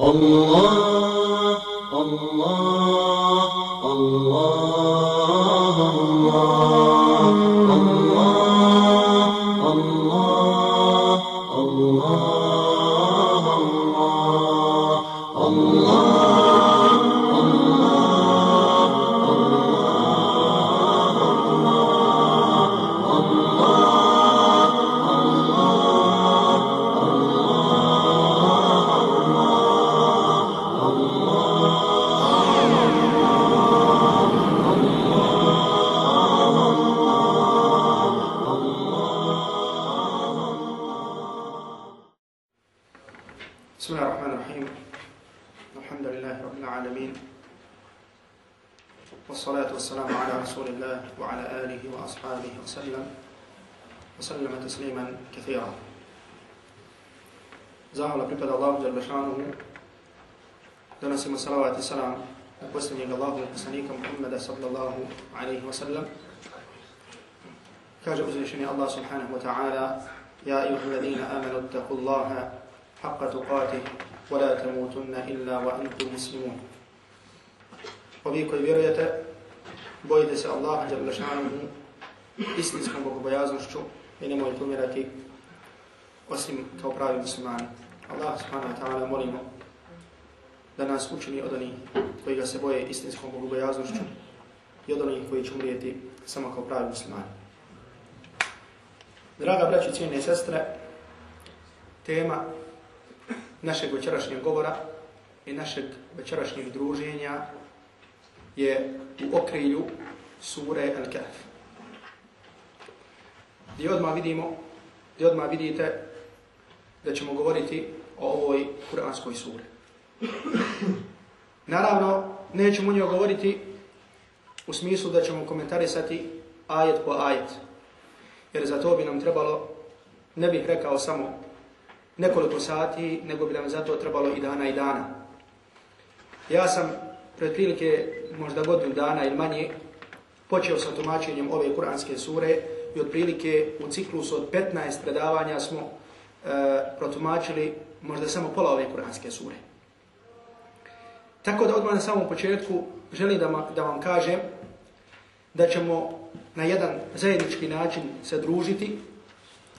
الله الله الله ولا تموتن إلا وأنتم مسلمون Ovi koji vjerujete, bojite se Allaha jalla šanuhu istinskom bogobojaznošću i nemojte umirati osim kao pravi muslimani. Allah subhanahu wa ta'ala molimo da nas učini od onih koji ga se boje istinskom bogobojaznošću i od onih koji će umrijeti samo kao pravi muslimani. Draga braći, cijene sestre, tema našeg večerašnjeg govora i našeg večerašnjeg druženja je u okrilju sure Al-Kahf. Gdje odmah vidimo, gdje odmah vidite da ćemo govoriti o ovoj kuranskoj suri. Naravno, nećemo o njoj govoriti u smislu da ćemo komentarisati ajet po ajet. Jer za to bi nam trebalo, ne bih rekao samo nekoliko sati, nego bi nam zato trebalo i dana i dana. Ja sam pred prilike možda godinu dana ili manje počeo sa tumačenjem ove kuranske sure i otprilike u ciklusu od 15 predavanja smo e, protumačili možda samo pola ove kuranske sure. Tako da odmah na samom početku želim da, ma, da vam kažem da ćemo na jedan zajednički način se družiti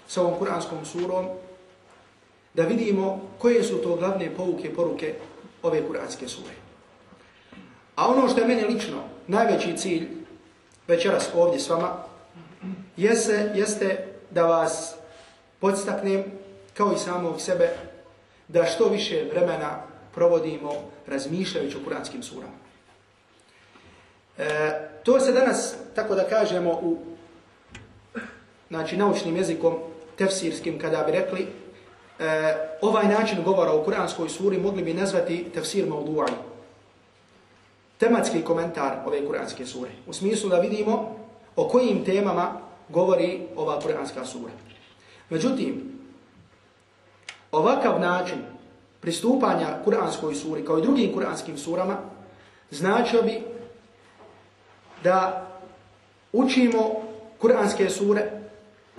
sa ovom kuranskom surom da vidimo koje su to glavne pouke poruke ove kuranske sure. A ono što je meni lično najveći cilj večeras ovdje s vama jeste, jeste da vas podstaknem kao i samog sebe da što više vremena provodimo razmišljajući o kuranskim surama. E, to se danas, tako da kažemo, u znači, naučnim jezikom, tefsirskim, kada bi rekli, e, ovaj način govora o kuranskoj suri mogli bi nazvati tefsir maudu'an. Tematski komentar ove kuranske sure. U smislu da vidimo o kojim temama govori ova kuranska sura. Međutim, ovakav način pristupanja kuranskoj suri kao i drugim kuranskim surama značio bi da učimo kuranske sure,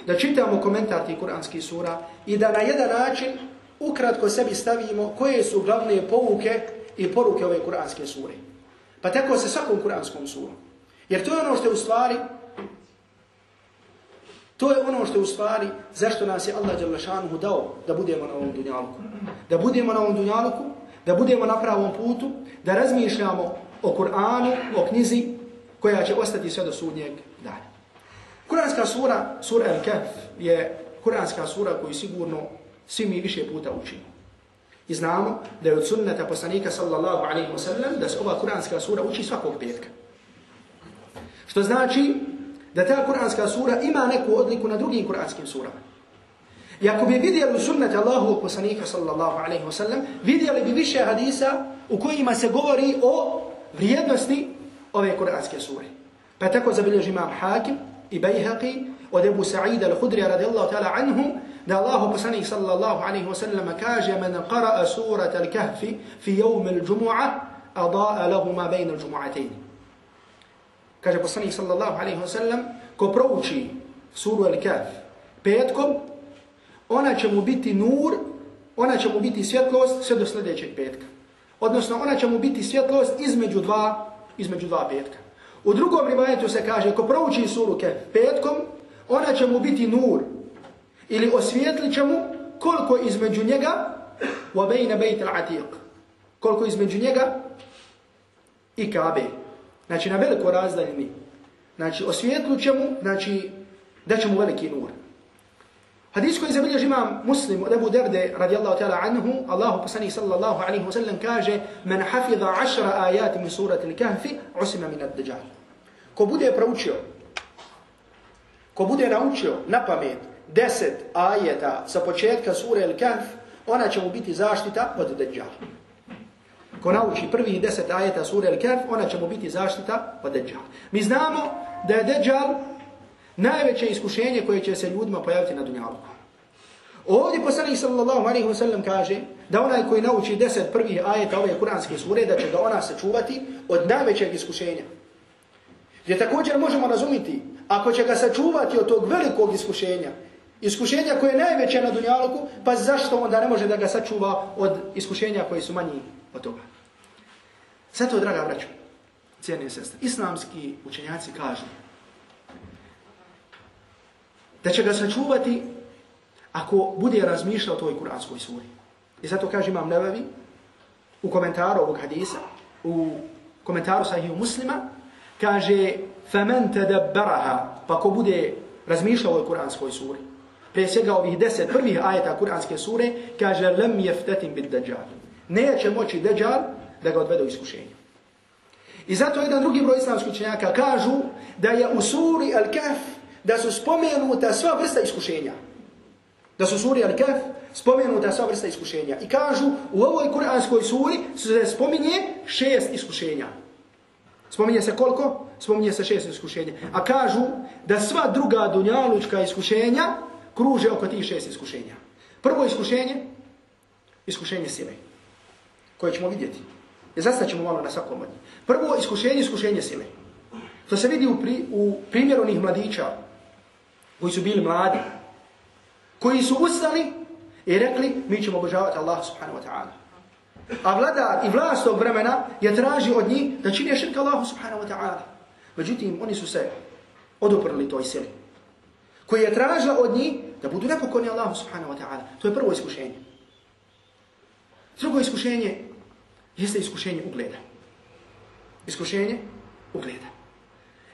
da čitamo komentar tih kuranskih sura i da na jedan način ukratko sebi stavimo koje su glavne pouke i poruke ove kuranske sure. Pa tako se svakom kuranskom surom. Jer to je ono što je u stvari To je ono što je u stvari zašto nas je Allah Đalešanuhu dao da budemo na ovom dunjalku. Da budemo na ovom dunjalku, da budemo na pravom putu, da razmišljamo o Kur'anu, o knjizi koja će ostati sve do sudnjeg dana. Kur'anska sura, sura Al-Kahf, je kur'anska sura koju sigurno svi mi više puta učimo. I znamo da je od sunnata poslanika sallallahu alaihi wasallam da se ova kur'anska sura uči svakog petka. Što znači da ta kuranska sura ima neku odliku na drugim kuranskim surama. I ako bi vidjeli sunnet Allahu poslanika sallallahu alaihi wasallam, vidjeli bi više hadisa u kojima se govori o vrijednosti ove kuranske sure. Pa tako zabilježi imam Hakim i Bejhaqi od Ebu Sa'ida al-Hudrija radijallahu ta'ala anhu da Allahu poslanik sallallahu alaihi wa sallam kaže man qara'a surat al-kahfi fi jevm al-đumu'a ada'a lahu ma bejna al-đumu'atejni. Kaže poslanik sallallahu alaihi wa sallam, ko prouči suru Al-Kahf petkom, ona će mu biti nur ona će mu biti svjetlost sve do sljedećeg petka. Odnosno, ona će mu biti svjetlost između dva, između dva petka. U drugom rivajetu se kaže, ako prouči suru Kehf petkom, ona će mu biti nur. Ili osvijetlit će mu koliko između njega wa bejna bejt al-atiq. Koliko između njega i Kabe. Znači, na veliko razdaljini. Znači, osvijetlit će mu, znači, da će mu veliki nur. Hadis koji zabilježi imam muslim od Ebu Derde radijallahu ta'ala anhu, Allahu poslani sallallahu alaihi wa sallam kaže Men hafidha ašra ajati min surati l-kahfi, usima min ad-dajjal. Ko bude proučio, ko bude naučio na pamet deset ajeta sa početka sure El Kahf, ona će mu biti zaštita od Dejjala. Ko nauči prvih deset ajeta sure El Kahf, ona će mu biti zaštita od Dejjala. Mi znamo da je Dejjal najveće iskušenje koje će se ljudima pojaviti na Dunjalu. Ovdje poslanik sallallahu alaihi wa sallam kaže da onaj koji nauči deset prvih ajeta ove kuranske sure, da će ga ona sačuvati od najvećeg iskušenja. Gdje također možemo razumiti, ako će ga sačuvati od tog velikog iskušenja, iskušenja koje je najveće na Dunjaluku, pa zašto onda ne može da ga sačuva od iskušenja koji su manji od toga? Zato, draga braću, cijene sestre, islamski učenjaci kažu da će ga sačuvati ako bude razmišljao o toj kuranskoj suri. I zato kaže imam Nevevi u komentaru ovog hadisa, u komentaru sahihu muslima, kaže فَمَنْ تَدَبَّرَهَا Pa ko bude razmišljao o ovoj kuranskoj suri, prije svega ovih deset prvih ajeta kuranske sure, kaže لَمْ يَفْتَتِمْ بِالْدَجَالِ Neće moći Dajjal da ga odvede u iskušenje. I zato jedan drugi broj islamskih učenjaka kažu da je u suri Al-Kahf da su spomenuta sva vrsta iskušenja. Da su suri Al-Kahf spomenuta sva vrsta iskušenja. I kažu u ovoj kuranskoj suri se spominje šest iskušenja. Spominje se koliko? Spominje se šest iskušenja. A kažu da sva druga dunjalučka iskušenja kruže oko tih šest iskušenja. Prvo iskušenje, iskušenje sile, koje ćemo vidjeti. I zastat ćemo malo na svakom od njih. Prvo iskušenje, iskušenje sile. To se vidi u, pri, u primjeru onih mladića koji su bili mladi, koji su ustali i rekli mi ćemo obožavati Allah subhanahu wa ta'ala. A vladar i vlast tog vremena je traži od njih da čine širka Allahu subhanahu wa ta'ala. Međutim, oni su se odoprli toj sili. Koji je tražila od njih da budu nepokoni Allahu subhanahu wa ta'ala. To je prvo iskušenje. Drugo iskušenje jeste iskušenje ugleda. Iskušenje ugleda.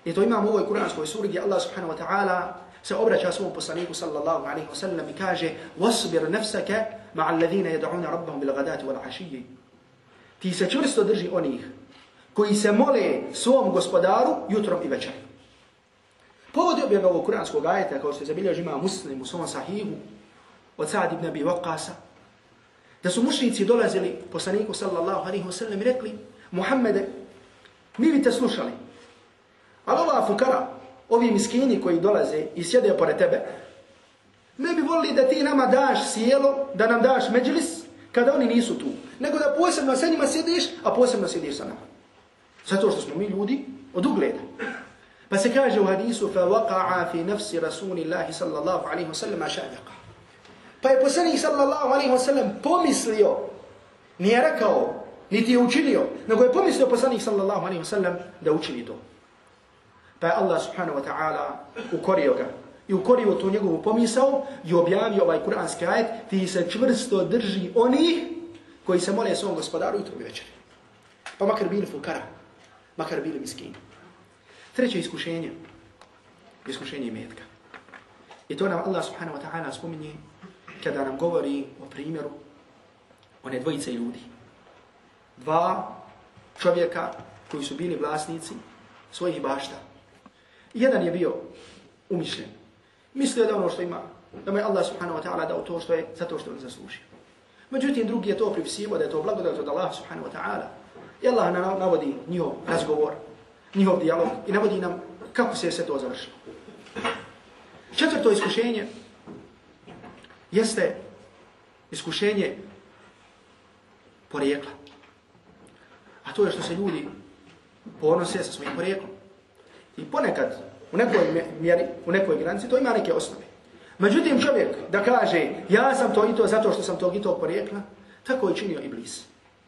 I to imamo u ovoj kuranskoj suri gdje Allah subhanahu wa ta'ala se obraća svom poslaniku sallallahu alaihi wa sallam i kaže وَصْبِرْ نَفْسَكَ مَعَ الَّذِينَ يَدْعُونَ رَبَّهُمْ بِلَغَدَاتِ وَالْعَشِيِّ Ti se čvrsto drži onih koji se mole svom gospodaru jutrom i večerom. Povod je objave ovog kuranskog ajeta, kao se zabilježi ima muslim u svom sahihu, od Sa'd ibn Abi Waqqasa, da su mušnici dolazili poslaniku sallallahu alaihi wa sallam i rekli, Muhammede, mi bi te slušali, ali ova fukara, ovi miskini koji dolaze i sjede pored tebe, ne bi volili da ti nama daš sjelo, da nam daš međlis, kada oni nisu tu. Nego da posebno sa njima sjediš, a posebno sjediš sa nama. Zato što smo mi ljudi od ugleda. Pa se kaže u hadisu, fa waqa'a fi nafsi rasulillahi sallallahu alaihi wa sallam ašadiqa. Pa je poslanik sallallahu alaihi wa sallam pomislio, nije rekao, niti je učinio, nego je pomislio poslanik sallallahu alaihi wa sallam da učini to. Pa je Allah subhanahu wa ta'ala ukorio ga. I ukorio to njegovu pomisao i objavio ovaj kuranski ajet ti se čvrsto drži onih koji se mole svom gospodaru jutro i večeri. Pa makar bili fukara, makar bili miskini. Treće iskušenje, iskušenje imetka. I to nam Allah subhanahu wa ta'ala spominje kada nam govori o primjeru one dvojice ljudi. Dva čovjeka koji su bili vlasnici svojih bašta. Jedan je bio umišljen. Mislio da ono što ima, da mu je Allah subhanahu wa ta'ala dao to što je, zato što on zaslužio. Međutim, drugi je to pripisivo, da je to blagodat od Allah subhanahu wa ta'ala. I Allah navodi njihov razgovor, njihov dijalog i navodi nam kako se je sve to završilo. Četvrto iskušenje jeste iskušenje porijekla. A to je što se ljudi ponose sa svojim porijeklom. I ponekad, u nekoj mjeri, u nekoj granici, to ima neke osnove. Međutim, čovjek da kaže ja sam to i to zato što sam tog i tog porijekla, tako je činio Iblis.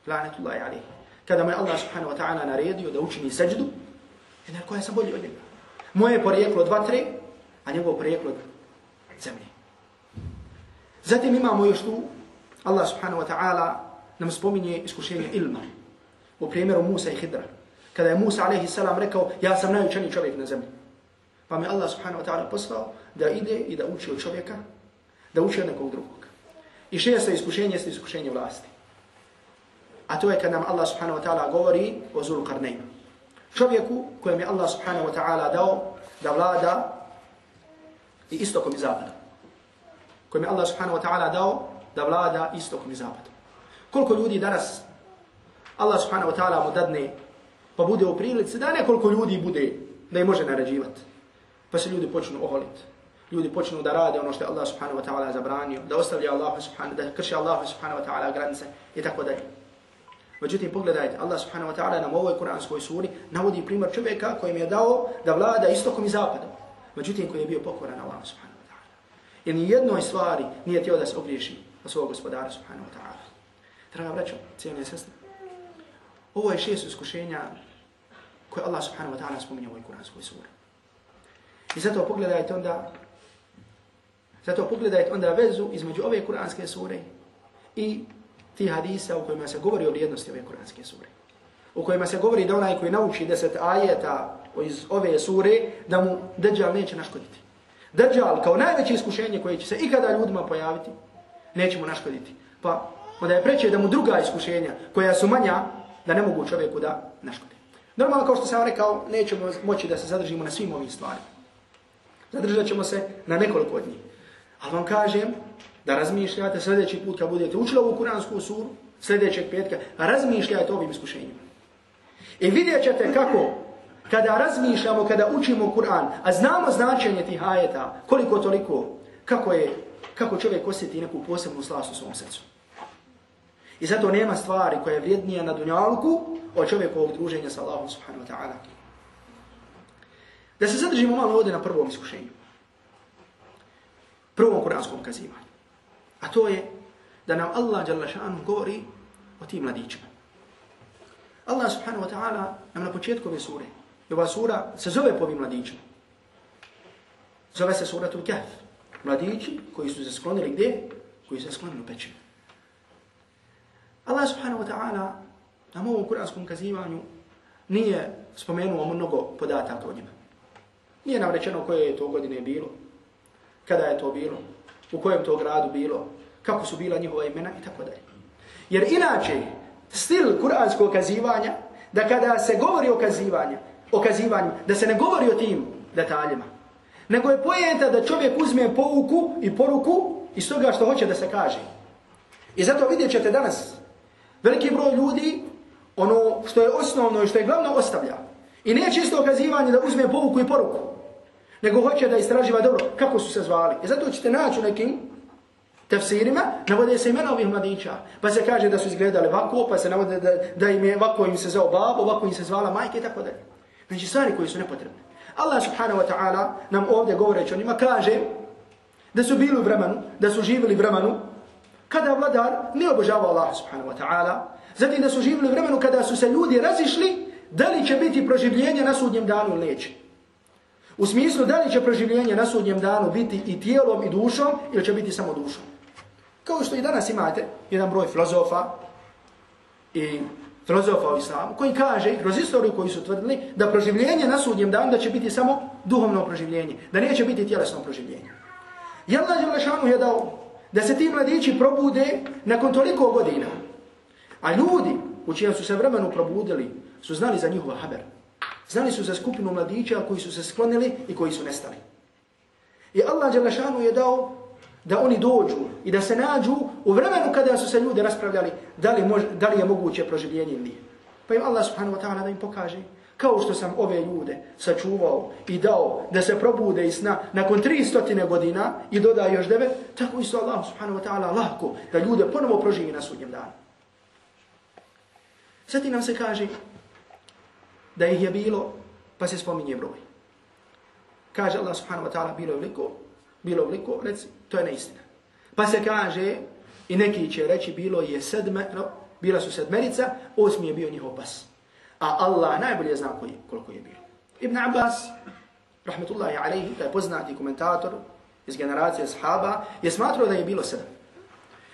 Lanetullahi alihi. Kada mu je Allah subhanahu wa ta'ala naredio da učini seđdu, je koja ja sam bolji od njega. Moje porijeklo od vatre, a njegovo porijeklo od zemlje. Zatim imamo još tu, Allah subhanahu wa ta'ala nam spominje iskušenje ilma. U primjeru Musa i Hidra. Kada je Musa a.s. salam rekao, ja sam najučeniji čovjek na zemlji. Pa mi Allah subhanahu wa ta'ala poslao da ide i da uči od čovjeka, da uči od nekog drugog. I šeste iskušenje jeste iskušenje vlasti. A to je kad nam Allah subhanahu wa ta'ala govori o Zulu Karnejnu. Čovjeku kojem je Allah subhanahu wa ta'ala dao da vlada i istokom i zapadom. Kojem je Allah subhanahu wa ta'ala dao da vlada istokom i zapadom. Koliko ljudi danas Allah subhanahu wa ta'ala mu dadne pa bude u prilici da nekoliko ljudi bude da je može naređivati. Pa se ljudi počnu oholiti. Ljudi počnu da rade ono što je Allah subhanahu wa ta'ala zabranio, da ostavlja Allah subhanahu, da krši Allah subhanahu wa ta'ala granice i tako dalje. Međutim, pogledajte, Allah subhanahu wa ta'ala nam u ovoj kuranskoj suri navodi primjer čovjeka kojim je dao da vlada istokom i zapadom. Međutim, koji je bio pokoran Allah subhanahu wa ta'ala. Jer ni jednoj stvari nije tijelo da se ogriješi na svog gospodara subhanahu wa ta'ala. Draga braćo, cijene sestre, ovo je šest iskušenja koje Allah subhanahu wa ta'ala spominje u ovoj kuranskoj suri. I zato pogledajte onda zato pogledajte onda vezu između ove kuranske sure i ti hadisa u kojima se govori o vrijednosti ove kuranske sure. U kojima se govori da onaj koji nauči deset ajeta iz ove sure, da mu Dajjal neće naškoditi. Dajjal kao najveće iskušenje koje će se ikada ljudima pojaviti, neće mu naškoditi. Pa onda je preće da mu druga iskušenja koja su manja, da ne mogu čovjeku da naškodi. Normalno, kao što sam rekao, nećemo moći da se zadržimo na svim ovim stvarima. Zadržat ćemo se na nekoliko od njih. Ali vam kažem da razmišljate sljedeći put kad budete učili ovu kuransku suru, sljedećeg petka, razmišljajte ovim iskušenjima. I vidjet ćete kako, kada razmišljamo, kada učimo Kur'an, a znamo značenje tih ajeta, koliko toliko, kako je, kako čovjek osjeti neku posebnu slast u svom srcu. I zato nema stvari koja je vrijednija na dunjalku od čovjekovog druženja sa Allahom subhanahu wa ta'ala. Da se zadržimo malo ovdje na prvom iskušenju. Prvom kuranskom kazivanju. A to je da nam Allah jalla govori o tim mladićima. Allah subhanahu wa ta'ala nam na početku ove sure, i ova sura se zove po ovim mladićima. Zove se suratul Kahf. Mladići koji su se sklonili gdje? Koji su se sklonili u pećinu. Allah subhanahu wa ta'ala na ovom kuranskom kazivanju nije spomenuo mnogo podataka o njima. Nije nam rečeno koje je to godine bilo, kada je to bilo, u kojem to gradu bilo, kako su bila njihova imena i tako dalje. Jer inače, stil kuranskog kazivanja, da kada se govori o kazivanju, o kazivanju, da se ne govori o tim detaljima, nego je pojenta da čovjek uzme pouku i poruku iz toga što hoće da se kaže. I zato vidjet ćete danas, veliki broj ljudi, ono što je osnovno i što je glavno ostavlja. I nije čisto okazivanje da uzme pouku i poruku, nego hoće da istraživa dobro kako su se zvali. I zato ćete naći u nekim tefsirima, navode se imena ovih mladića, pa se kaže da su izgledali ovako, pa se navode da, da im je ovako im se zvao babo, ovako im se zvala majke i tako dalje. Znači stvari koji su nepotrebne. Allah subhanahu wa ta'ala nam ovdje govoreći o njima kaže da su bili u vremenu, da su živjeli u vremenu, kada vladar ne obožavao Allah subhanahu wa ta'ala, zatim da su živjeli u vremenu kada su se ljudi razišli, da li će biti proživljenje na sudnjem danu ili neće. U smislu da li će proživljenje na sudnjem danu biti i tijelom i dušom ili će biti samo dušom. Kao što i danas imate jedan broj filozofa i filozofa u islamu koji kaže kroz istoriju koji su tvrdili da proživljenje na sudnjem danu da će biti samo duhovno proživljenje, da neće biti tjelesno proživljenje. I Allah Đelešanu je dao da se ti mladići probude nakon toliko godina. A ljudi u čijem su se vremenu probudili su znali za njihova haber. Znali su za skupinu mladića koji su se sklonili i koji su nestali. I Allah Đelešanu je dao da oni dođu i da se nađu u vremenu kada su se ljudi raspravljali da li, mož, da li je moguće proživljenje ili nije. Pa im Allah subhanahu wa ta'ala da im pokaže kao što sam ove ljude sačuvao i dao da se probude iz sna nakon 300 godina i doda još devet, tako isto Allah subhanahu wa ta'ala lahko da ljude ponovo proživi na sudnjem danu. Zatim nam se kaže da ih je bilo, pa se spominje broj. Kaže Allah subhanahu wa ta'ala bilo veliko, bilo veliko, reci, to je neistina. Pa se kaže, i neki će reći, bilo je sedme, no, bila su sedmerica, osmi je bio njihov pas. A Allah najbolje zna koji, koliko je bilo. Ibn Abbas, rahmetullahi alaihi, taj poznati komentator iz generacije sahaba, je smatrao da je bilo sedam.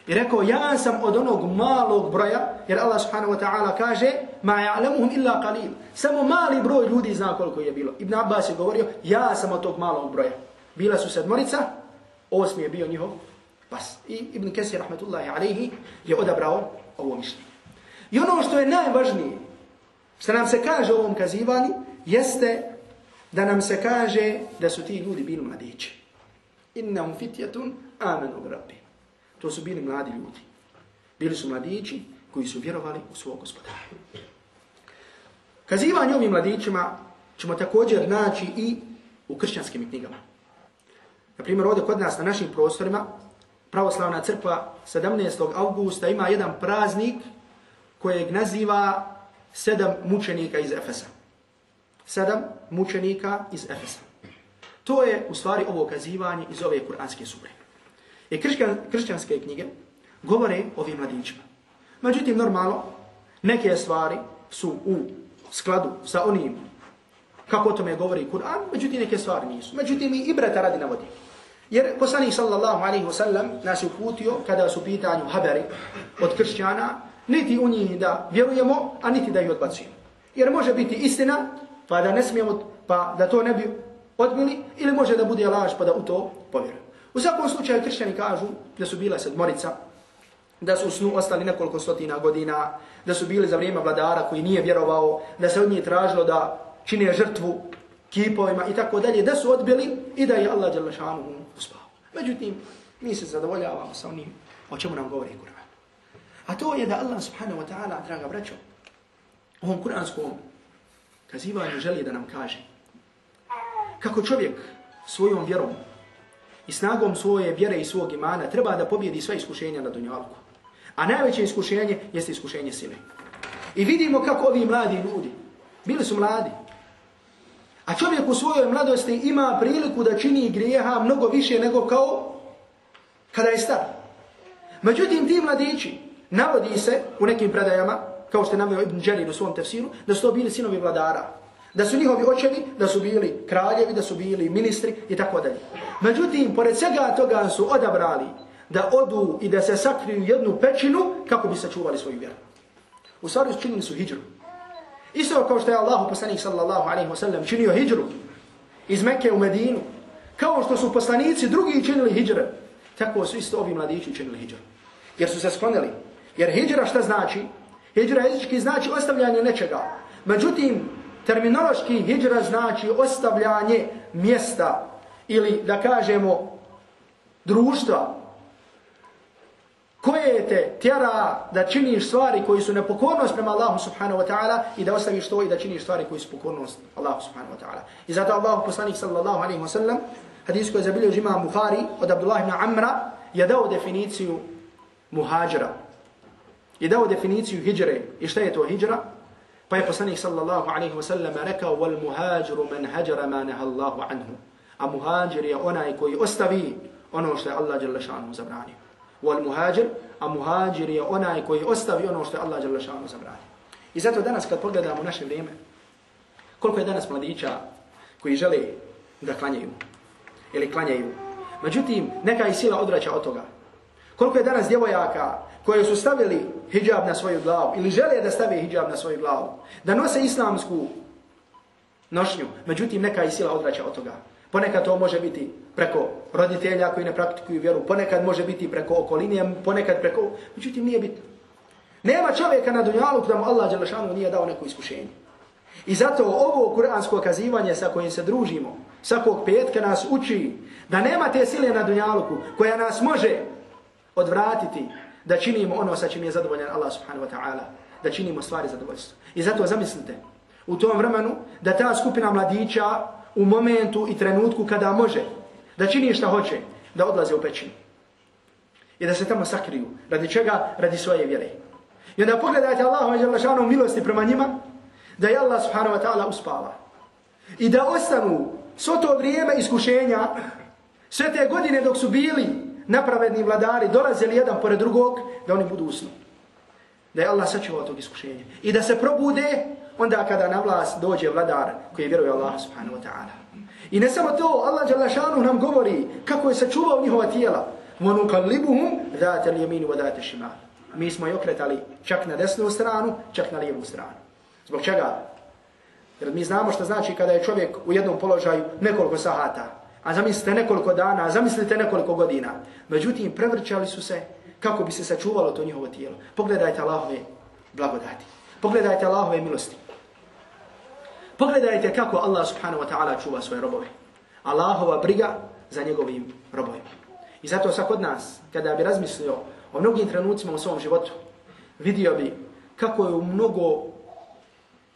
I rekao, ja sam od onog malog broja, jer Allah subhanahu wa ta'ala kaže, ma ja'lamuhum illa qalil. Samo mali broj ljudi zna koliko je bilo. Ibn Abbas je govorio, ja sam od tog malog broja. Bila su sedmorica, osmi je bio njihov pas. I Ibn Kesir, rahmetullahi alaihi, je odabrao ovo mišljenje. I ono što je najvažnije, što nam se kaže u ovom kazivanju, jeste da nam se kaže da su ti ljudi bili mladići. Innahum fitjetun amenu rabbi. To su bili mladi ljudi. Bili su mladići koji su vjerovali u svog gospodara. Kazivanje ovim mladićima ćemo također naći i u kršćanskim knjigama. Na primjer, ovdje kod nas na našim prostorima, pravoslavna crkva 17. augusta ima jedan praznik kojeg naziva sedam mučenika iz Efesa. Sedam mučenika iz Efesa. To je u stvari ovo kazivanje iz ove kuranske sure. I kršćan, kršćanske knjige govore o ovim mladićima. Međutim, normalno, neke stvari su u skladu sa onim kako o tome govori Kur'an, međutim neke stvari nisu. Međutim i ibrata radi navodi. Jer poslanik sallallahu alaihi wasallam nas je uputio kada su pitanju haberi od kršćana, niti u njih da vjerujemo, a niti da ih odbacujemo. Jer može biti istina, pa da ne smijemo, pa da to ne bi odbili, ili može da bude laž, pa da u to povjerujemo. U svakom slučaju kršćani kažu da su bila sedmorica, da su u snu ostali nekoliko stotina godina, da su bili za vrijeme vladara koji nije vjerovao, da se od njih tražilo da čine žrtvu kipovima i tako dalje, da su odbili i da je Allah Đalešanu uspao. Međutim, mi se zadovoljavamo sa onim o čemu nam govori Kur'an. A to je da Allah subhanahu wa ta'ala, draga braćo, u ovom kur'anskom kazivanju želi da nam kaže kako čovjek svojom vjerom i snagom svoje vjere i svog imana treba da pobjedi sva iskušenja na dunjalku. A najveće iskušenje jeste iskušenje sile. I vidimo kako ovi mladi ljudi, bili su mladi, a čovjek u svojoj mladosti ima priliku da čini grijeha mnogo više nego kao kada je star. Međutim, ti mladići, navodi se u nekim predajama, kao što je navio Ibn Đerir u svom tefsiru, da su to bili sinovi vladara. Da su njihovi očevi, da su bili kraljevi, da su bili ministri i tako dalje. Međutim, pored svega toga su odabrali da odu i da se sakriju jednu pećinu kako bi sačuvali svoju vjeru. U stvari činili su hijđru. Isto kao što je Allah poslanik sallallahu alaihi wasallam činio hijđru iz Mekke u Medinu, kao što su poslanici drugi činili hijđre, tako su isto ovi mladići činili hijđru. Jer su se sklonili. Jer hijđra šta znači? Hijđra jezički znači ostavljanje nečega. Međutim, terminološki hijđra znači ostavljanje mjesta ili da kažemo društva koje te tjera da činiš stvari koji su nepokornost prema Allahu subhanahu wa ta'ala i da ostaviš to i da činiš stvari koji su pokornost Allahu subhanahu wa ta'ala. I zato Allahu poslanik sallallahu alaihi wa sallam hadis koji je zabilio žima Bukhari od Abdullah ibn Amra je dao definiciju muhađira i dao definiciju hijđre. I šta je to hijra? Pa je poslanik sallallahu alaihi wasallam rekao wal muhađiru man hađara ma nehallahu anhu. A muhađir je onaj koji ostavi ono što je Allah jalla zabranio. Wal muhađir, a muhađir je onaj koji ostavi ono što je Allah jalla zabranio. I zato danas kad pogledamo naše vrijeme, koliko je danas mladića koji žele da klanjaju ili klanjaju. Međutim, neka i sila odraća od toga. Koliko je danas djevojaka koje su stavili hijab na svoju glavu ili žele da stave hijab na svoju glavu, da nose islamsku nošnju, međutim neka i sila odraća od toga. Ponekad to može biti preko roditelja koji ne praktikuju vjeru, ponekad može biti preko okolinije, ponekad preko... Međutim, nije bitno. Nema čovjeka na dunjalu da mu Allah Đelešanu nije dao neko iskušenje. I zato ovo kuransko kazivanje sa kojim se družimo, svakog petka nas uči da nema te sile na dunjaluku koja nas može odvratiti da činimo ono sa čim je zadovoljan Allah subhanahu wa ta'ala, da činimo stvari zadovoljstva. I zato zamislite, u tom vremenu, da ta skupina mladića u momentu i trenutku kada može, da čini šta hoće, da odlaze u pećinu. I da se tamo sakriju. Radi čega? Radi svoje vjere. I onda pogledajte Allahu u milosti prema njima, da je Allah subhanahu wa ta'ala uspava. I da ostanu svo to vrijeme iskušenja Sve te godine dok su bili napravedni vladari, dolazili jedan pored drugog, da oni budu usnu. Da je Allah sačuvao tog iskušenja. I da se probude onda kada na vlast dođe vladar koji vjeruje Allah subhanahu wa ta'ala. I ne samo to, Allah Đalašanu nam govori kako je sačuvao njihova tijela. وَنُقَلِّبُهُمْ ذَاتَ الْيَمِينِ وَذَاتَ الشِّمَالِ Mi smo ih okretali čak na desnu stranu, čak na lijevu stranu. Zbog čega? Jer mi znamo što znači kada je čovjek u jednom položaju nekoliko sahata, a zamislite nekoliko dana, a zamislite nekoliko godina. Međutim, prevrćali su se kako bi se sačuvalo to njihovo tijelo. Pogledajte Allahove blagodati. Pogledajte Allahove milosti. Pogledajte kako Allah subhanahu wa ta'ala čuva svoje robove. Allahova briga za njegovim robovima. I zato svak od nas, kada bi razmislio o mnogim trenucima u svom životu, vidio bi kako je u mnogo,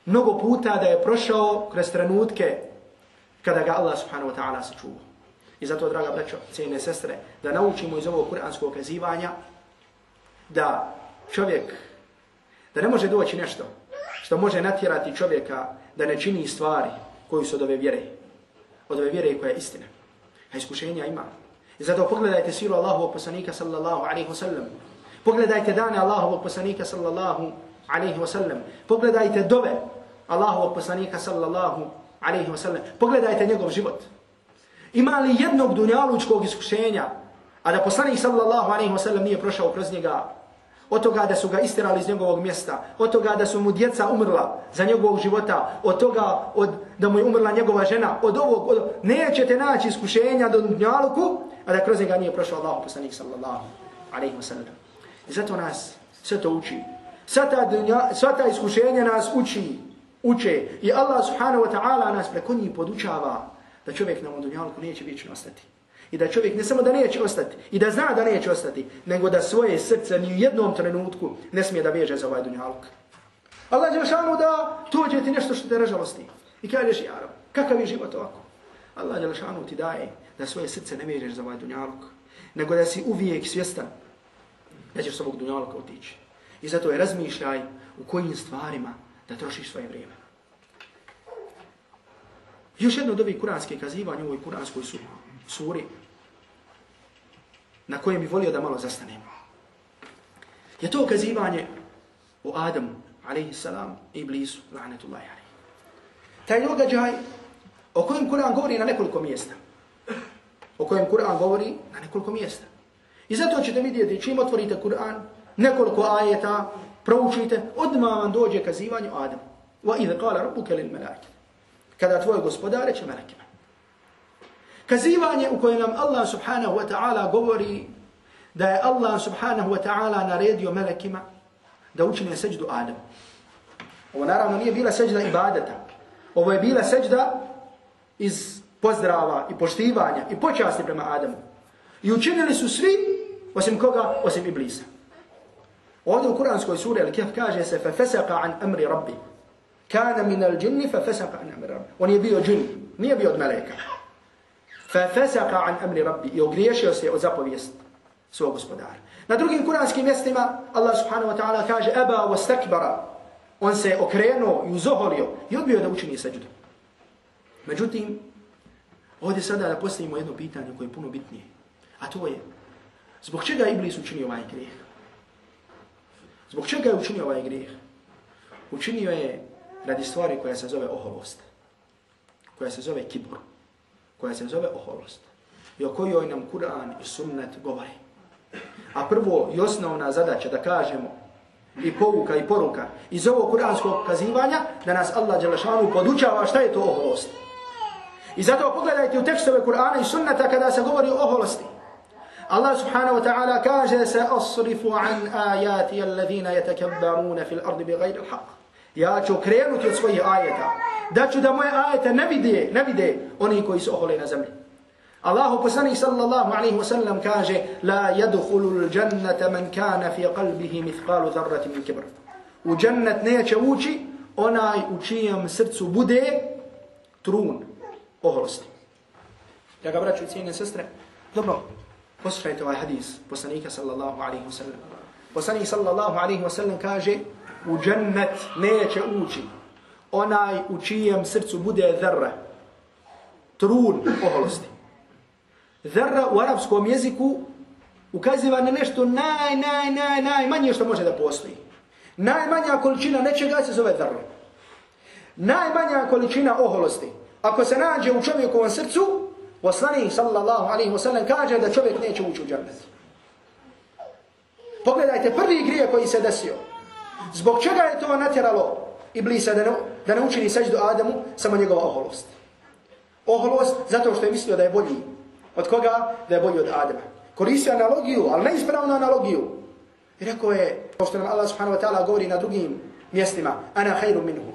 mnogo puta da je prošao kroz trenutke kada ga Allah subhanahu wa ta'ala sačuva. I zato, draga braćo, cijene sestre, da naučimo iz ovog kuranskog kazivanja da čovjek, da ne može doći nešto što može natjerati čovjeka da ne čini stvari koji su od ove vjere. Od ove vjere koja je istina. A iskušenja ima. I zato pogledajte silu Allahovog poslanika sallallahu alaihi wa sallam. Pogledajte dane Allahovog poslanika sallallahu alaihi wa sallam. Pogledajte dove Allahovog poslanika sallallahu alaihi wasallam. Pogledajte njegov život. Ima li jednog dunjalučkog iskušenja, a da poslanik sallallahu alaihi wasallam nije prošao kroz njega od toga da su ga istirali iz njegovog mjesta, od toga da su mu djeca umrla za njegovog života, od toga od, da mu je umrla njegova žena, od ovog, od, nećete naći iskušenja do dunjaluku, a da kroz njega nije prošao Allah poslanik sallallahu alaihi wasallam. I zato nas sve to uči. Sva ta, dunja, sva ta iskušenja nas uči, uče. I Allah subhanahu wa ta'ala nas preko njih podučava da čovjek na ovom dunjalku neće vječno ostati. I da čovjek ne samo da neće ostati i da zna da neće ostati, nego da svoje srce ni u jednom trenutku ne smije da veže za ovaj dunjaluk. Allah je šanu da tođe ti nešto što te ražalosti. I kažeš, jaro, kakav je život ovako? Allah je šanu ti daje da svoje srce ne vežeš za ovaj dunjaluk, nego da si uvijek svjestan da ćeš s ovog dunjaluka otići. I zato je razmišljaj u kojim stvarima da trošiš svoje vrijeme. Još jedno od ovih kuranskih kazivanja u ovoj kuranskoj suri na kojem bi volio da malo zastanemo. Je to kazivanje o Adamu, alaihi salam, i Iblisu, la'netullahi alaihi. Taj događaj o kojem Kur'an govori na nekoliko mjesta. O kojem Kur'an govori na nekoliko mjesta. I zato ćete vidjeti čim otvorite Kur'an, nekoliko ajeta, proučite, odmah vam dođe kazivanje o Adamu. Wa idha qala rabbuka lil malaikati. Kada tvoj gospodar reče melekima. Kazivanje u kojem nam Allah subhanahu wa ta'ala govori da je Allah subhanahu wa ta'ala naredio melekima da učine seđdu Adamu. Ovo naravno nije bila seđda ibadeta. Ovo je bila seđda iz pozdrava i poštivanja i počasti prema Adamu. I učinili su svi, osim koga, osim Iblisa. Ovdje u kuranskoj suri Al-Kihf kaže se فَفَسَقَ عَنْ أَمْرِ رَبِّ كَانَ مِنَ الْجِنِّ فَفَسَقَ عَنْ أَمْرِ رَبِّ On je bio džin, nije bio od meleka. فَفَسَقَ عَنْ أَمْرِ رَبِّ I ogriješio se od zapovijest svog gospodara. Na drugim kuranskim mjestima Allah subhanahu wa ta'ala kaže Eba wa stakbara. On se okrenuo i uzoholio i odbio da učini seđudu. Međutim, ovdje sada da postavimo jedno pitanje koje je puno bitnije. A to je, zbog čega Iblis učinio ovaj grijeh? Zbog čega je učinio ovaj grijeh? Učinio je radi stvari koja se zove oholost. Koja se zove kibur koja se zove oholost i o kojoj nam Kur'an i sunnet govori. A prvo i osnovna zadaća da kažemo i pouka i poruka iz ovog kuranskog kazivanja da nas Allah Đelešanu podučava šta je to oholost. I zato pogledajte u tekstove Kur'ana i sunneta kada se govori o oholosti. Allah subhanahu wa ta'ala kaže se asrifu an ajati alladhina yatakabbaruna fil ardi bi ghayri al-haq. Ja ću krenuti od svojih ajeta da ću da moje ajete ne vide, ne vide oni koji su ohole na zemlji. Allahu poslanik sallallahu alaihi wa sallam kaže La yadkhulu l-jannata man kana fi qalbihi mithqalu dharrati min kibr. U jannat neće ući onaj u čijem srcu bude trun oholosti. Ja ga braću i cijene sestre, dobro, poslušajte ovaj hadis poslanika sallallahu alaihi wa sallam. Poslanik sallallahu alaihi wa sallam kaže u džennet neće ući onaj u čijem srcu bude zrra, trun oholosti. Dharra u arapskom jeziku ukaziva na nešto naj, naj, naj, najmanje što može da postoji. Najmanja količina nečega se zove dharra. Najmanja količina oholosti. Ako se nađe u čovjekovom srcu, Poslanik sallallahu alaihi wasallam kaže da čovjek neće ući u džennet. Pogledajte prvi grije koji se desio. Zbog čega je to natjeralo Iblisa da ne, da ne učini sađu Adamu, samo njegova oholost. Oholost zato što je mislio da je bolji. Od koga? Da je bolji od Adama. Koristio analogiju, ali ne ispravnu analogiju. I rekao je, kao što nam Allah subhanahu wa ta'ala govori na drugim mjestima, ana hajru minhu.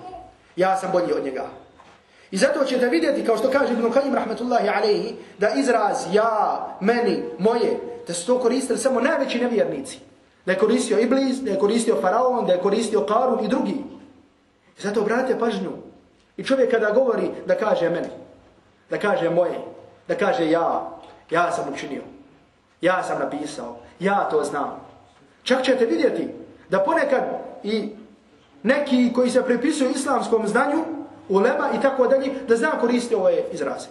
Ja sam bolji od njega. I zato ćete vidjeti, kao što kaže Ibn Qayyim rahmetullahi alaihi, da izraz ja, meni, moje, da su to koristili samo najveći nevjernici. Da je koristio Iblis, da je koristio Faraon, da je koristio Karun i drugi. I zato obratite pažnju. I čovjek kada govori da kaže meni, da kaže moje, da kaže ja, ja sam učinio, ja sam napisao, ja to znam. Čak ćete vidjeti da ponekad i neki koji se prepisuju islamskom znanju, ulema i tako dalje, da zna koristiti ove izraze.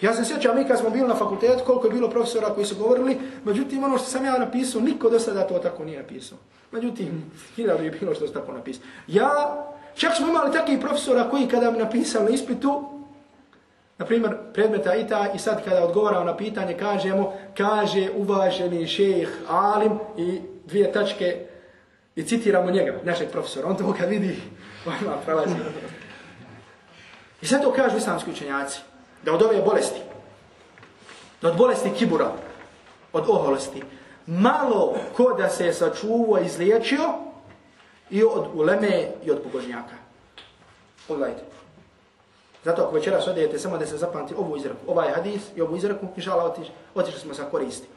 Ja se sjećam, mi kad smo bili na fakultetu, koliko je bilo profesora koji su govorili, međutim, ono što sam ja napisao, niko do sada to tako nije napisao. Međutim, hiljadu je bilo što se tako napisao. Ja, čak smo imali takvih profesora koji kada mi napisao na ispitu, na primjer, predmeta i ta, i sad kada odgovarao na pitanje, kažemo, kaže uvaženi šejh Alim i dvije tačke, i citiramo njega, našeg profesora. On to kad vidi, odmah prelazi. I sad to kažu islamski učenjaci da od ove bolesti, da od bolesti kibura, od oholosti, malo ko da se sačuvao i izliječio i od uleme i od pobožnjaka. Pogledajte. Zato ako večeras odijete samo da se zapamati ovu izreku, ovaj hadis i ovu izreku, inšala otiš, otišli smo sa koristi.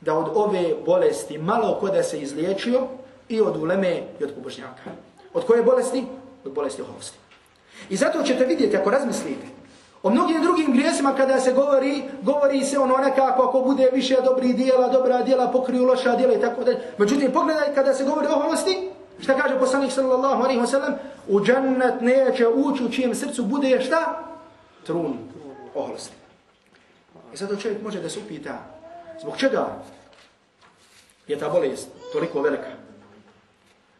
Da od ove bolesti malo ko da se izliječio i od uleme i od pobožnjaka. Od koje bolesti? Od bolesti oholosti. I zato ćete vidjeti, ako razmislite, O mnogim drugim grijesima kada se govori, govori se ono nekako ako bude više dobri dijela, dobra dijela, pokriju loša dijela i tako dalje. Međutim, pogledaj kada se govori o oholosti, šta kaže poslanik sallallahu alaihi wa sallam, u džennet neće ući u čijem srcu bude šta? Trun oholosti. I zato čovjek može da se upita, zbog čega je ta bolest toliko velika?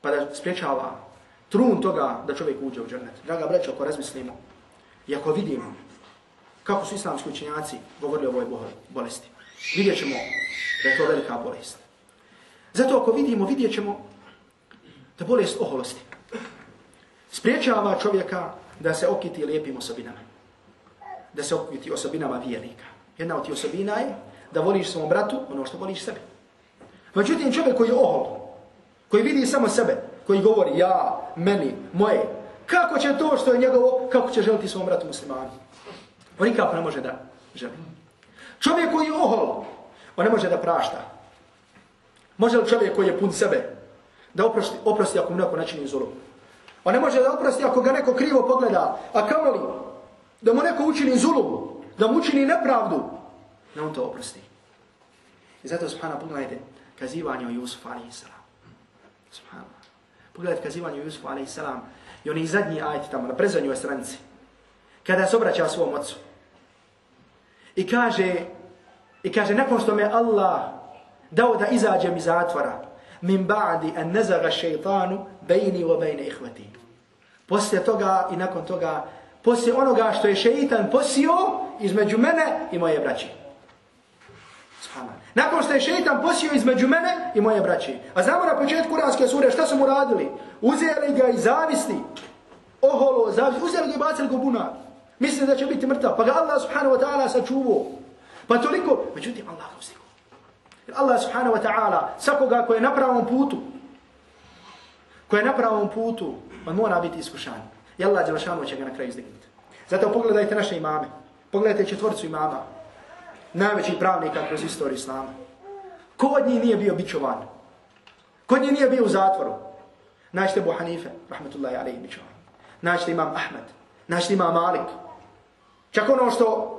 Pa da spriječava trun toga da čovjek uđe u džennet. Draga braća, ako razmislimo, i ako vidimo kako su islamski učenjaci govorili o ovoj bolesti. Vidjet ćemo da je to velika bolest. Zato ako vidimo, vidjet ćemo da bolest oholosti spriječava čovjeka da se okiti lijepim osobinama. Da se okiti osobinama vjernika. Jedna od tih osobina je da voliš svom bratu ono što voliš sebi. Međutim, čovjek koji je ohol, koji vidi samo sebe, koji govori ja, meni, moje, kako će to što je njegovo, kako će želiti svom bratu muslimanu? On nikako ne može da želi. Čovjek koji je ohol, on ne može da prašta. Može li čovjek koji je pun sebe da oprosti, oprosti ako mu neko načini zulum? On ne može da oprosti ako ga neko krivo pogleda. A kao li? Da mu neko učini zulum, da mu učini nepravdu, da on to oprosti. I zato, subhana, pogledajte kazivanje o Jusufu, a.s. Subhana. Pogledajte kazivanje o Jusufu, a.s. I oni zadnji ajti tamo, na prezadnjoj stranici kada se obraća svom ocu. I kaže, i kaže, nakon što me Allah dao da izađem iz zatvora, min ba'di an nazaga šeitanu bejni wa bejne ihvati. Poslije toga i nakon toga, poslije onoga što je šeitan posio između mene i moje braće. Nakon što je šeitan posio između mene i moje braće. A znamo na početku kuranske sure šta su mu radili? Uzeli ga i zavisti. Oholo, zavisti. Uzeli ga i bacili go bunar. Misli da će biti mrtav. Pa ga Allah subhanahu wa ta'ala sačuvao. Pa toliko, međutim Allah ga ustigao. Jer Allah subhanahu wa ta'ala, svakoga koje je na pravom putu, koje je na pravom putu, on mora biti iskušan. I Allah će ga na kraju izdignuti. Zato pogledajte naše imame. Pogledajte četvorcu imama najvećih pravnika kroz istoriju Islama. Ko od njih nije bio bićovan? Ko od njih nije bio u zatvoru? Naćete Abu Hanife, rahmetullahi alaihi bićovan. Naćete imam Ahmed. Naćete imam Malik. Čak ono što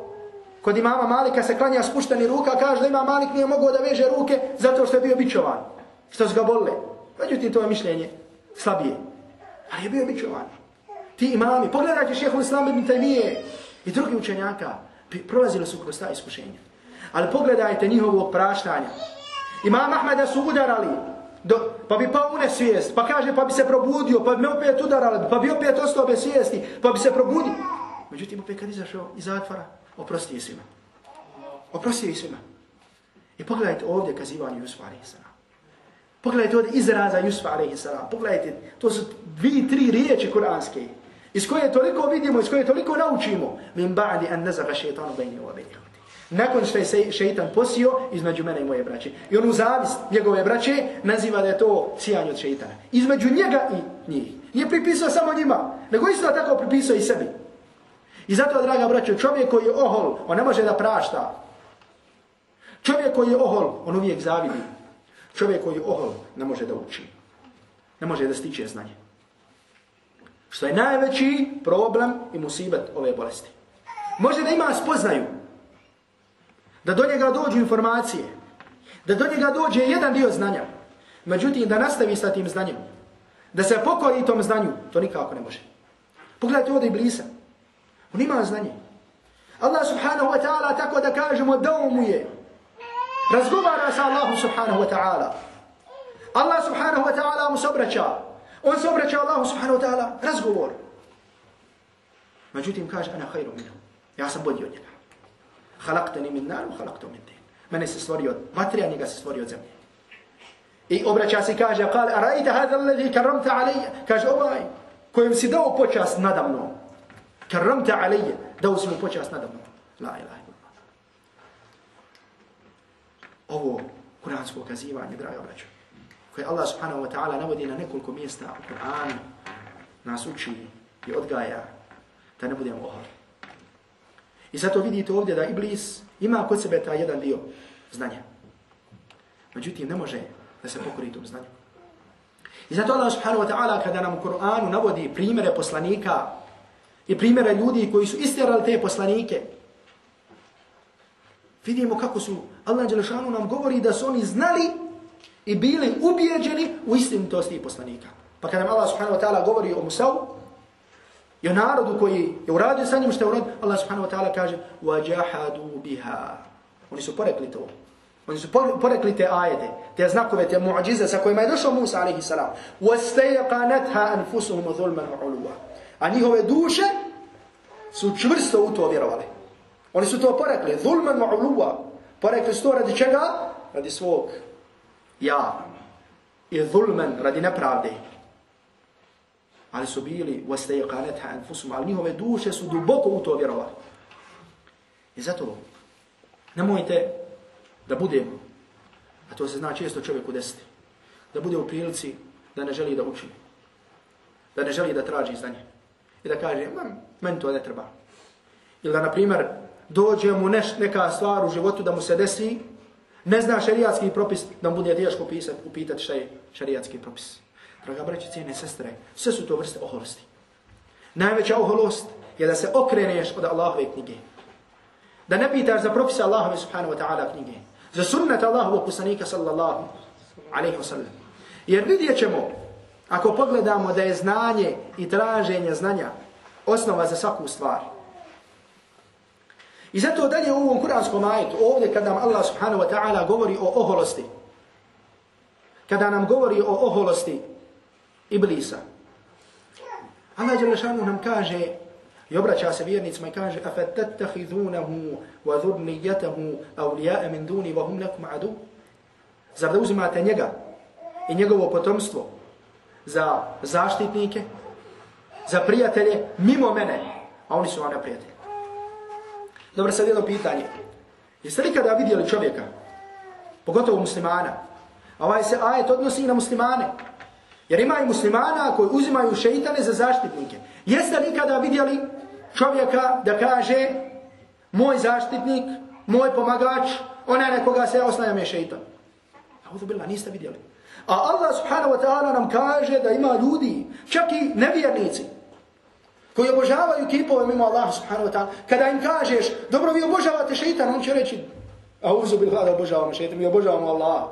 kod imama Malika se klanja spušteni ruka, kaže da ima Malik nije mogao da veže ruke zato što je bio bićovan. Što su ga bolile. Međutim, to je mišljenje slabije. Ali je bio bićovan. Ti imami, pogledajte šehu Islam ibn Taymiye i drugi učenjaka, prolazili su kroz ta iskušenja. Ali pogledajte njihovog praštanja. Imam Ahmeda su udarali, do, pa bi pao u nesvijest, pa kaže pa bi se probudio, pa bi me opet udarali, pa bi opet ostao bez svijesti, pa bi se probudio. Međutim, opet kad izašao iz zatvora, oprosti svima. Oprosti svima. I pogledajte ovdje kazivanje Jusufa a.s. Pogledajte ovdje izraza Jusufa a.s. Pogledajte, to su dvi, tri riječi kuranske. Iz koje toliko vidimo, iz koje toliko naučimo. Min ba'di an nazaga šeitanu bejni u abedi. Nakon što je šeitan posio između mene i moje braće. I on u zavist njegove braće naziva da je to cijanje od šeitana. Između njega i njih. Nije pripisao samo njima, nego isto tako pripisao i sebi. I zato, draga braćo, čovjek koji je ohol, on ne može da prašta. Čovjek koji je ohol, on uvijek zavidi. Čovjek koji je ohol, ne može da uči. Ne može da stiče znanje. Što je najveći problem i musibet ove bolesti. Može da ima spoznaju, da do njega dođu informacije, da do njega dođe jedan dio znanja, međutim da nastavi sa tim znanjem, da se pokori tom znanju, to nikako ne može. Pogledajte ovdje Iblisa. On ima znanje. Allah subhanahu wa ta'ala tako da kažemo da mu je. Razgovara sa Allahom subhanahu wa ta'ala. Allah subhanahu wa ta'ala mu se obraća. On se obraća Allahu subhanahu wa ta'ala. Razgovor. Međutim kaže, ana khairu minhu. Ja sam bolji od njega. Halaktani min naru, halaktu min din. Mene se stvorio od vatre, a njega se stvorio od zemlje. I obraća se kaže, kale, a rajite hada alladhi karamta alija. Kaže, ovaj, kojem si dao počast nadamno. Karamta alija. Dao si mu počast nadamno. La ilaha illallah. Ovo kuransko kazivanje, draga obraću, koje Allah subhanahu wa ta'ala navodi na nekoliko mjesta u Kur'anu, nas uči i odgaja da ne budemo oholi. I zato vidite ovdje da Iblis ima kod sebe taj jedan dio znanja. Međutim, ne može da se pokori tom znanju. I zato Allah subhanahu wa ta'ala kada nam u Kur'anu navodi primere poslanika i primere ljudi koji su istjerali te poslanike, vidimo kako su, Allah Đelešanu nam govori da su oni znali i bili ubijeđeni u istinitosti poslanika. Pa kada nam Allah subhanahu wa ta'ala govori o Musavu, I o narodu koji je uradio sa njim što je uradio, Allah subhanahu wa ta'ala kaže وَجَحَدُوا بِهَا Oni su porekli to. Oni su porekli te ajete, te znakove, te muadžize sa kojima je došao Musa alaihi salam. وَاسْتَيَقَنَتْهَا أَنْفُسُهُمُ ظُلْمًا وَعُلُوًا A njihove duše su čvrsto u to vjerovali. Oni su to porekli, ظُلْمًا وَعُلُوًا Porekli su to radi čega? Radi svog ja. I ظُلْمًا radi nepravde ali su bili وَسْتَيْقَانَتْهَا أَنْفُسُمْ ali njihove duše su duboko u to vjerovali. I zato nemojte da budemo, a to se zna često čovjeku desiti, da bude u prilici da ne želi da uči, da ne želi da traži znanje i da kaže, meni to ne treba. Ili da, na primjer, dođe mu neš, neka stvar u životu da mu se desi, ne zna šarijatski propis, da mu bude teško pisati, upitati šta je šarijatski propis. Draga braći, cijene sestre, sve su to vrste oholosti. Najveća oholost je da se okreneš od Allahove knjige. Da ne pitaš za propise Allahove subhanahu wa ta'ala knjige. Za sunnet Allahovog kusanika sallallahu alaihi wa sallam. Jer vidjet ćemo, ako pogledamo da je znanje i traženje znanja osnova za svaku stvar. I zato dalje u ovom kuranskom ajetu, ovdje kada nam Allah subhanahu wa ta'ala govori o oholosti, kada nam govori o oholosti, Iblisa. Allah Đelešanu nam kaže i obraća se vjernicima i kaže أَفَتَتَّخِذُونَهُ وَذُرْنِيَّتَهُ أَوْلِيَاءَ مِنْ دُونِ وَهُمْ لَكُمْ عَدُوا Zar da uzimate njega i njegovo potomstvo za zaštitnike, za prijatelje mimo mene, a oni su vam neprijatelji. Dobro, sad jedno pitanje. Jeste li kada vidjeli čovjeka, pogotovo muslimana, a ovaj se ajet odnosi i na muslimane, Jer ima i muslimana koji uzimaju šeitane za zaštitnike. Jeste li kada vidjeli čovjeka da kaže moj zaštitnik, moj pomagač, onaj na koga se osnaja je šeitan? A ovo bila, niste vidjeli. A Allah subhanahu wa ta'ala nam kaže da ima ljudi, čak i nevjernici, koji obožavaju kipove mimo Allah subhanahu wa ta'ala. Kada im kažeš, dobro vi obožavate šeitan, on će reći, a uzu bil da obožavamo šeitan, mi obožavamo Allah.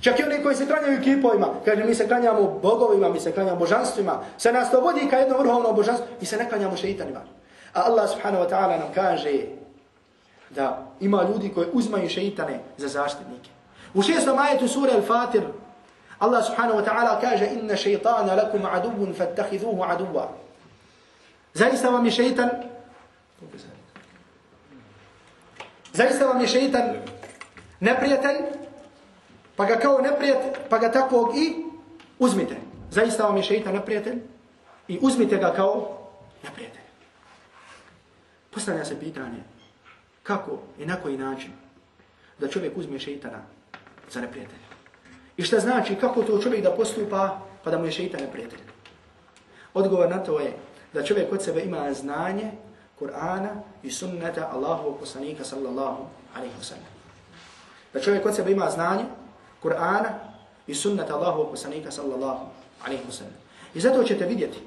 Čak i oni koji se klanjaju kipovima, kaže mi se klanjamo bogovima, mi se klanjamo božanstvima, se nas to vodi ka jedno vrhovno božanstvo, mi se ne klanjamo šeitanima. A Allah subhanahu wa ta'ala nam kaže da ima ljudi koji uzmaju šeitane za zaštitnike. U šestom ajetu sura Al-Fatir Allah subhanahu wa ta'ala kaže inna šeitana lakum aduvun fattahiduhu aduva. Zaista vam je šeitan Zaista vam je šeitan neprijatelj, pa ga kao neprijatelj, pa ga takvog i uzmite. Zaista vam je šeitan neprijatelj i uzmite ga kao neprijatelj. Postavlja se pitanje kako i na koji način da čovjek uzme šeitana za neprijatelja. I šta znači kako to čovjek da postupa pa da mu je šeitan neprijatelj. Odgovor na to je da čovjek kod sebe ima znanje Kur'ana i sunneta Allahovog poslanika sallallahu alaihi wa sallam. Da čovjek kod sebe ima znanje Kur'ana i sunneta Allahovog poslanika sallallahu alaihi wa sallam. I zato ćete vidjeti,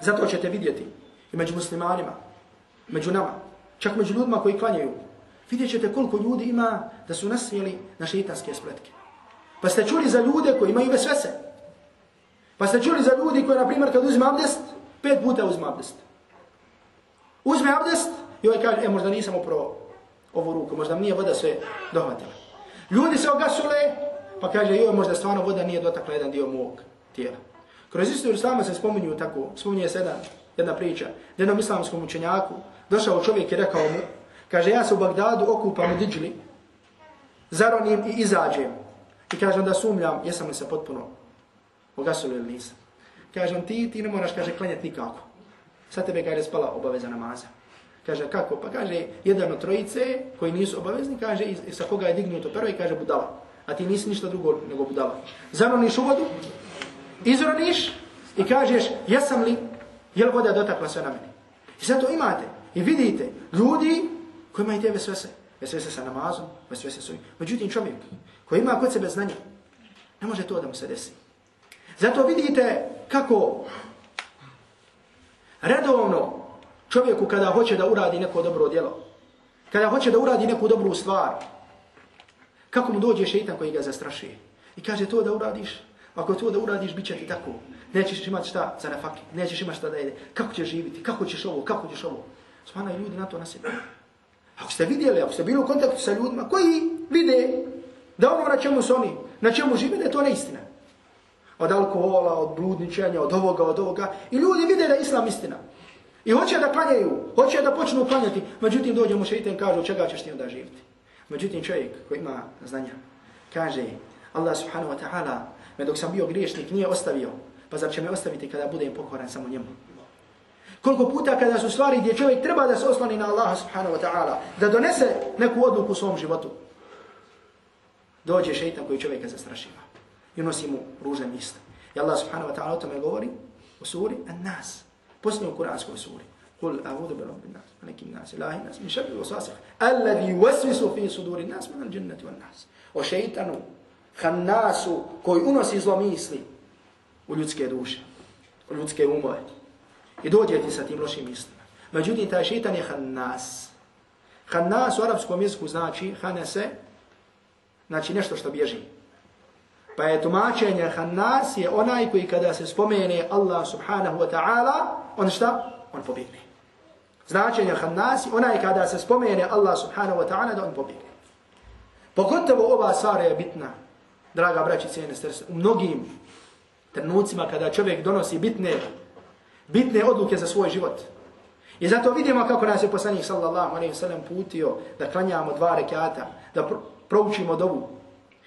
zato ćete vidjeti i među muslimanima, među nama, čak među ljudima koji klanjaju, vidjet ćete koliko ljudi ima da su nasjeli na šeitanske spletke. Pa ste čuli za ljude koji imaju vesvese. Pa ste čuli za ljudi koji, na primjer, kad uzme abdest, pet puta uzme abdest. Uzme abdest i ovaj kaže, e, možda nisam upravo ovu ruku, možda nije voda sve dohvatila. Ljudi se ogasule, pa kaže, joj, možda stvarno voda nije dotakla jedan dio mog tijela. Kroz istoriju islama se spominju tako, spominje se jedan, jedna priča, jednom islamskom učenjaku, došao čovjek i rekao mu, kaže, ja se u Bagdadu okupam u Diđli, zaronim i izađem. I kaže, onda sumljam, jesam li se potpuno ogasuli ili nisam. Kaže, ti, ti ne moraš, kaže, klanjati nikako. Sa tebe, kaže, spala obaveza namaza. Kaže, kako? Pa kaže, jedan od trojice koji nisu obavezni, kaže, i sa koga je dignuto prvo i kaže, budala. A ti nisi ništa drugo nego budala. Zaroniš u vodu, izroniš i kažeš, jesam li, jel voda dotakla sve na meni? I zato imate i vidite ljudi koji imaju tebe sve se, sve se sa namazom, sve se svojim. Međutim, čovjek koji ima kod sebe znanje, ne može to da mu se desi. Zato vidite kako redovno čovjeku kada hoće da uradi neko dobro djelo, kada hoće da uradi neku dobru stvar, kako mu dođe šeitan koji ga zastraši i kaže to da uradiš, ako to da uradiš, bit će ti tako. Nećeš imati šta za nafake, nećeš imati šta da jede. Kako ćeš živiti, kako ćeš ovo, kako ćeš ovo. Svana i ljudi na to nasjeti. Ako ste vidjeli, ako ste bili u kontaktu sa ljudima koji vide da ono na čemu su oni, na čemu žive, da je to neistina. Od alkohola, od bludničenja, od ovoga, od ovoga. I ljudi vide da je islam istina. I hoće da klanjaju, hoće da počnu klanjati. Međutim, dođe mu šeitan kaže, od čega ćeš ti onda živiti. Međutim, čovjek koji ima znanja, kaže, Allah subhanahu wa ta'ala, me dok sam bio griješnik nije ostavio, pa zar će me ostaviti kada budem pokoran samo njemu. Koliko puta kada su stvari gdje čovjek treba da se osloni na Allaha subhanahu wa ta'ala, da donese neku odluku u svom životu, dođe šeitan koji čovjeka zastrašiva i nosimo ružne misle. I Allah subhanahu wa ta'ala o tome govori o suri An-Nas, poslije u Kur'anskoj suri. Kul a'udhu bi rabbi nas, malikin nas, ilahi nas, min šabbi vasasih, alladhi wasvisu fi suduri nas, man al-đennati wal nas. O šeitanu, hannasu, koji unosi zlo misli u ljudske duše, u ljudske umove. I dođe ti sa tim lošim mislima. Međutim, taj šeitan je hannas. Hannas u arapskom jeziku znači hanese, znači nešto što bježi. Pa je tumačenje hannas je onaj koji kada se spomene Allah subhanahu wa ta'ala, on šta? On pobjegne. Značenje hannas je onaj kada se spomene Allah subhanahu wa ta'ala da on pobjegne. Pogotovo ova stvar je bitna, draga braći cijene srce, u mnogim trenucima kada čovjek donosi bitne, bitne odluke za svoj život. I zato vidimo kako nas je poslanik sallallahu alaihi sallam putio da klanjamo dva rekata, da proučimo dovu,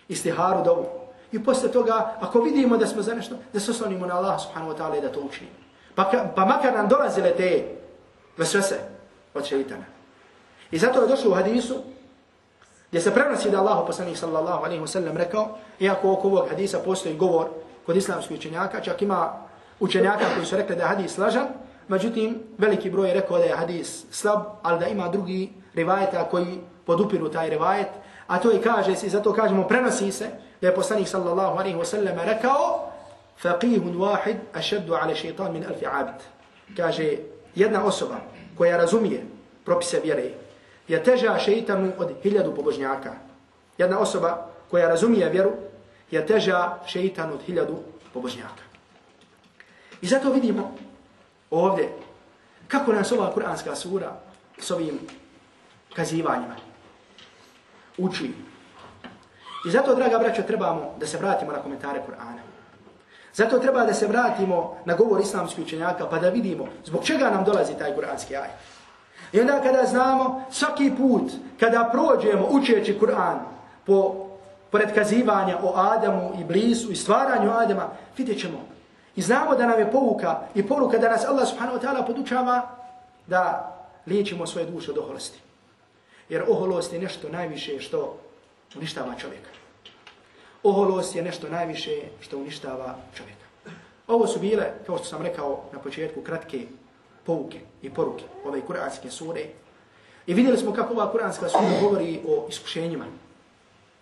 istiharu dovu. I posle toga, ako vidimo da smo za nešto, da se oslonimo na Allah subhanahu wa ta'ala da to učinimo. Pa, pa makar nam dolazile te vesvese od šeitana. I zato je došlo u hadisu, gdje se prenosi da Allah poslanik sallallahu alaihi wa sallam rekao, iako oko ovog hadisa postoji govor kod islamskih učenjaka, čak ima učenjaka koji su rekli da je hadis lažan, međutim veliki broj je rekao da je hadis slab, ali da ima drugi rivajeta koji podupiru taj rivajet, a to i kaže se, zato kažemo prenosi se, da je poslanik sallallahu alaihi wa sallam rekao, faqihun wahid ašeddu ala šeitan min alfi abid. Kaže, jedna osoba koja razumije propise vjere, je teža šeitanu od hiljadu pobožnjaka. Jedna osoba koja razumije vjeru je teža šeitanu od hiljadu pobožnjaka. I zato vidimo ovdje kako nas ova kuranska sura s ovim kazivanjima. Uči. I zato, draga braćo, trebamo da se vratimo na komentare Kur'ana. Zato treba da se vratimo na govor islamskih učenjaka pa da vidimo zbog čega nam dolazi taj kuranski ajet. I onda kada znamo, svaki put kada prođemo učeći Kur'an po pored kazivanja o Adamu i Blisu i stvaranju Adama, vidjet ćemo. I znamo da nam je povuka i poruka da nas Allah subhanahu wa ta'ala podučava da liječimo svoje duše od oholosti. Jer oholost je nešto najviše što uništava čovjeka. Oholost je nešto najviše što uništava čovjeka. Ovo su bile, kao što sam rekao na početku, kratke pouke i poruke ove kuranske sure. I vidjeli smo kako ova kuranska sura govori o iskušenjima.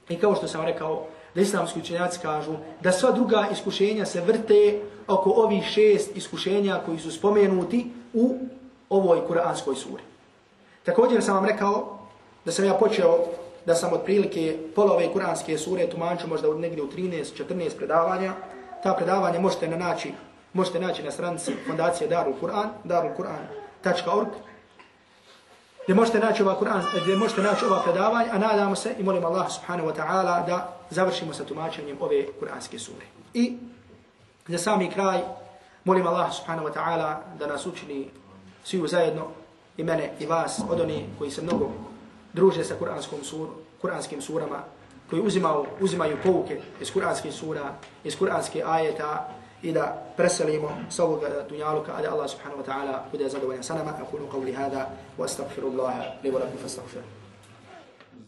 I kao što sam rekao, da islamski učenjaci kažu da sva druga iskušenja se vrte oko ovih šest iskušenja koji su spomenuti u ovoj kuranskoj suri. Također sam vam rekao da sam ja počeo da sam otprilike pola ove kuranske sure tumačio možda od negdje u 13-14 predavanja. Ta predavanja možete na naći, možete naći na stranici fondacije Darul Kur'an, darulquran.org gdje možete naći ova Kur'an, gdje možete naći ova predavanja, a nadamo se i molim Allah subhanahu wa ta'ala da završimo sa tumačenjem ove kuranske sure. I za sami kraj molim Allah subhanahu wa ta'ala da nas učini svi zajedno i mene i vas od oni koji se mnogo druže sa kuranskom sur, kuranskim surama, koji uzimao, uzimaju pouke iz kuranskih sura, iz kuranskih ajeta i da preselimo s ovog dunjaluka, a da Allah subhanahu wa ta'ala bude zadovoljan sa nama. Akunu qavli hada wa astagfirullaha li volakum fa fastaghfiruh.